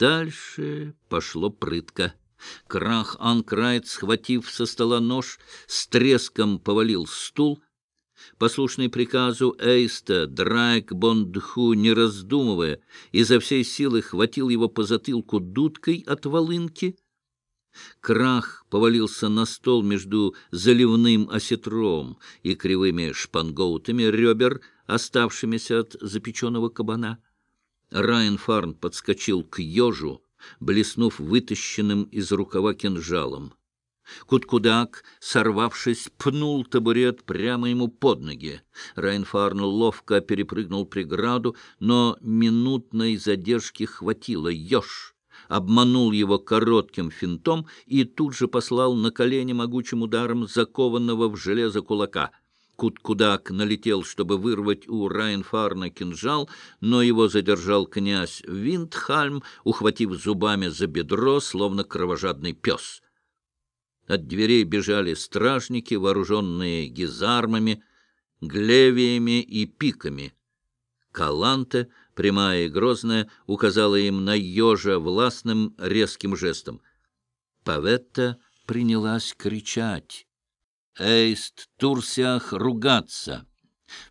Дальше пошло прытко. Крах Анкрайт, схватив со стола нож, с треском повалил стул. Послушный приказу Эйста, Драйк Бондху, не раздумывая, изо всей силы хватил его по затылку дудкой от волынки. Крах повалился на стол между заливным осетром и кривыми шпангоутами ребер, оставшимися от запеченного кабана. Райан Фарн подскочил к ежу, блеснув вытащенным из рукава кинжалом. Куткудак, сорвавшись, пнул табурет прямо ему под ноги. Райнфарн ловко перепрыгнул преграду, но минутной задержки хватило. Еж обманул его коротким финтом и тут же послал на колени могучим ударом закованного в железо кулака — Куткудак налетел, чтобы вырвать у Райнфарна кинжал, но его задержал князь Виндхальм, ухватив зубами за бедро, словно кровожадный пес. От дверей бежали стражники, вооруженные гизармами, глевиями и пиками. Каланте, прямая и грозная, указала им на ежа властным резким жестом. Паветта принялась кричать. Эйст, Турсиах ругаться.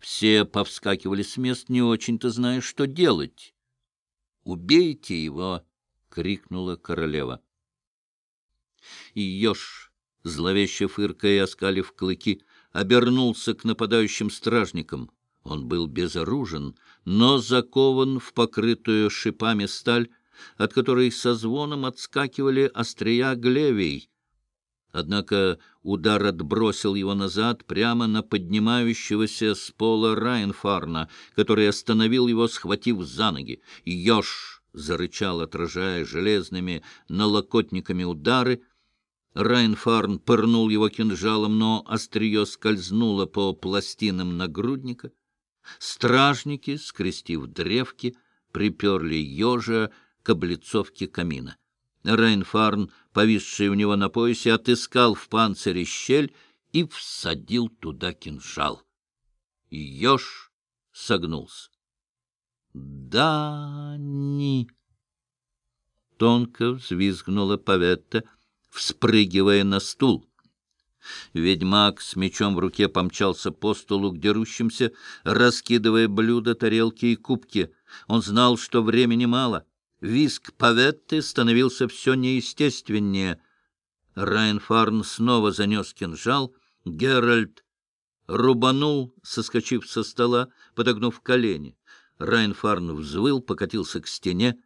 Все повскакивали с мест, не очень-то зная, что делать. «Убейте его!» — крикнула королева. И еж, зловеще фыркая и оскалив клыки, обернулся к нападающим стражникам. Он был безоружен, но закован в покрытую шипами сталь, от которой со звоном отскакивали острия глевей, Однако удар отбросил его назад прямо на поднимающегося с пола Райнфарна, который остановил его, схватив за ноги. «Еж!» — зарычал, отражая железными налокотниками удары. Райнфарн пырнул его кинжалом, но острие скользнуло по пластинам нагрудника. Стражники, скрестив древки, приперли ежа к облицовке камина. Рейнфарн, повисший у него на поясе, отыскал в панцире щель и всадил туда кинжал. Еж согнулся. «Да, ни...» Тонко взвизгнула Паветта, вспрыгивая на стул. Ведьмак с мечом в руке помчался по столу к дерущимся, раскидывая блюда, тарелки и кубки. Он знал, что времени мало — Виск Паветты становился все неестественнее. Райнфарн снова занес кинжал. Геральт рубанул, соскочив со стола, подогнув колени. Райнфарн взвыл, покатился к стене.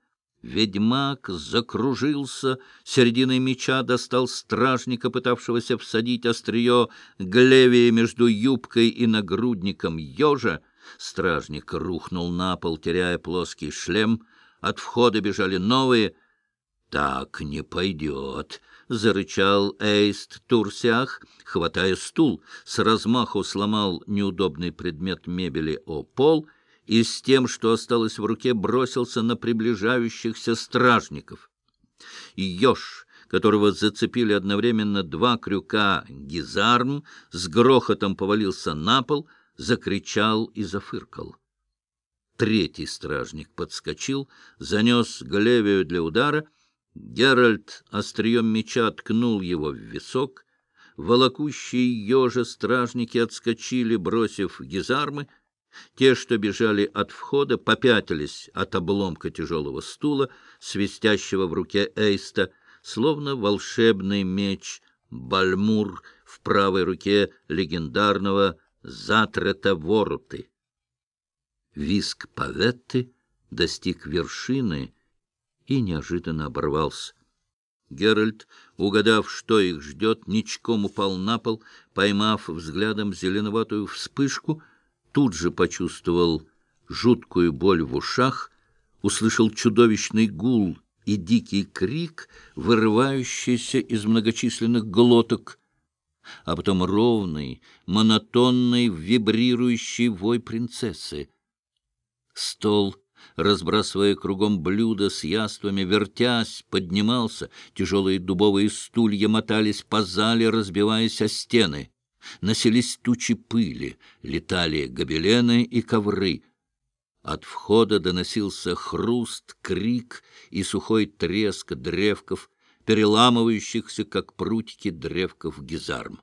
Ведьмак закружился, серединой меча достал стражника, пытавшегося всадить острие глевия между юбкой и нагрудником ежа. Стражник рухнул на пол, теряя плоский шлем — от входа бежали новые. «Так не пойдет», — зарычал Эйст Турсиах, хватая стул, с размаху сломал неудобный предмет мебели о пол и с тем, что осталось в руке, бросился на приближающихся стражников. Еж, которого зацепили одновременно два крюка гизарм, с грохотом повалился на пол, закричал и зафыркал. Третий стражник подскочил, занес Глевию для удара. Геральт острием меча ткнул его в висок. Волокущие ежа стражники отскочили, бросив гизармы. Те, что бежали от входа, попятились от обломка тяжелого стула, свистящего в руке Эйста, словно волшебный меч Бальмур в правой руке легендарного Затрета Воруты. Виск Паветты достиг вершины и неожиданно оборвался. Геральт, угадав, что их ждет, ничком упал на пол, поймав взглядом зеленоватую вспышку, тут же почувствовал жуткую боль в ушах, услышал чудовищный гул и дикий крик, вырывающийся из многочисленных глоток, а потом ровный, монотонный, вибрирующий вой принцессы. Стол, разбрасывая кругом блюда с яствами, вертясь, поднимался, тяжелые дубовые стулья мотались по зале, разбиваясь о стены. Носились тучи пыли, летали гобелены и ковры. От входа доносился хруст, крик и сухой треск древков, переламывающихся, как прутики древков гизарм.